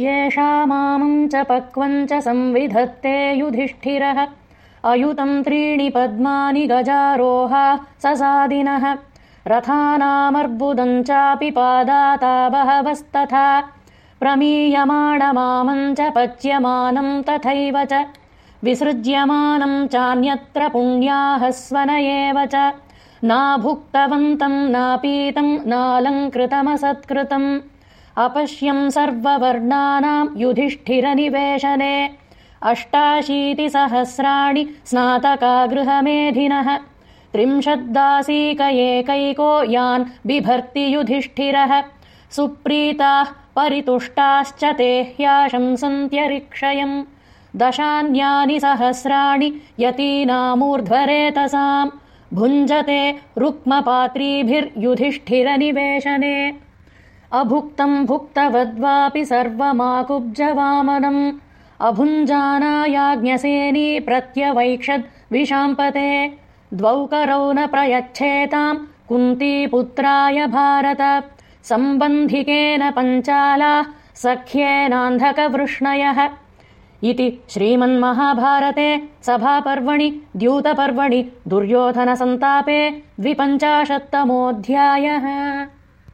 येषामामम् च पक्वम् च संविधत्ते युधिष्ठिरः। अयुतम् त्रीणि पद्मानि गजारोहा ससादिनः। रथानामर्बुदम् चापि पादाता बहवस्तथा। प्रमीयमाणमामम् च पच्यमानम् तथैव च। विसृज्यमानम् चान्यत्र पुण्याहस्वन एव च। नाभुक्तवन्तम् नापीतम् नालङ्कृतमसत्कृतम् अपश्यम् सर्ववर्णानाम् युधिष्ठिरनिवेशने। अष्टाशीतिसहस्राणि स्नातकागृहमेधिनः। त्रिंशद्दासीक एकैको यान् बिभर्ति युधिष्ठिरः सुप्रीताः परितुष्टाश्च ते ह्याशंसन्त्यरिक्षयम् दशान्यानि सहस्राणि यतीनामूर्ध्वरेतसाम्। भुञ्जते रुक्मपात्रीभिर्युधिष्ठिरनिवेशने अभुक्तम् भुक्तवद्वापि सर्वमाकुब्जवामनम्। अभुञ्जानायाज्ञसेनी प्रत्यवैक्षद्विशाम्पते द्वौ करौ न प्रयच्छेताम् कुन्तीपुत्राय भारत। सम्बन्धिकेन पञ्चालाः सख्येनान्धकवृष्णयः। इति श्रीमन्महाभारते सभापर्वणि द्यूतपर्वणि दुर्योधनसन्तापे द्विपञ्चाशत्तमोऽध्यायः